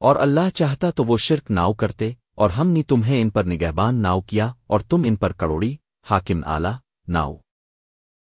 اور اللہ چاہتا تو وہ شرک ناؤ کرتے، اور ہم نے تمہیں ان پر نگہبان ناؤ کیا، اور تم ان پر کروڑی، حاکم آلہ ناؤ۔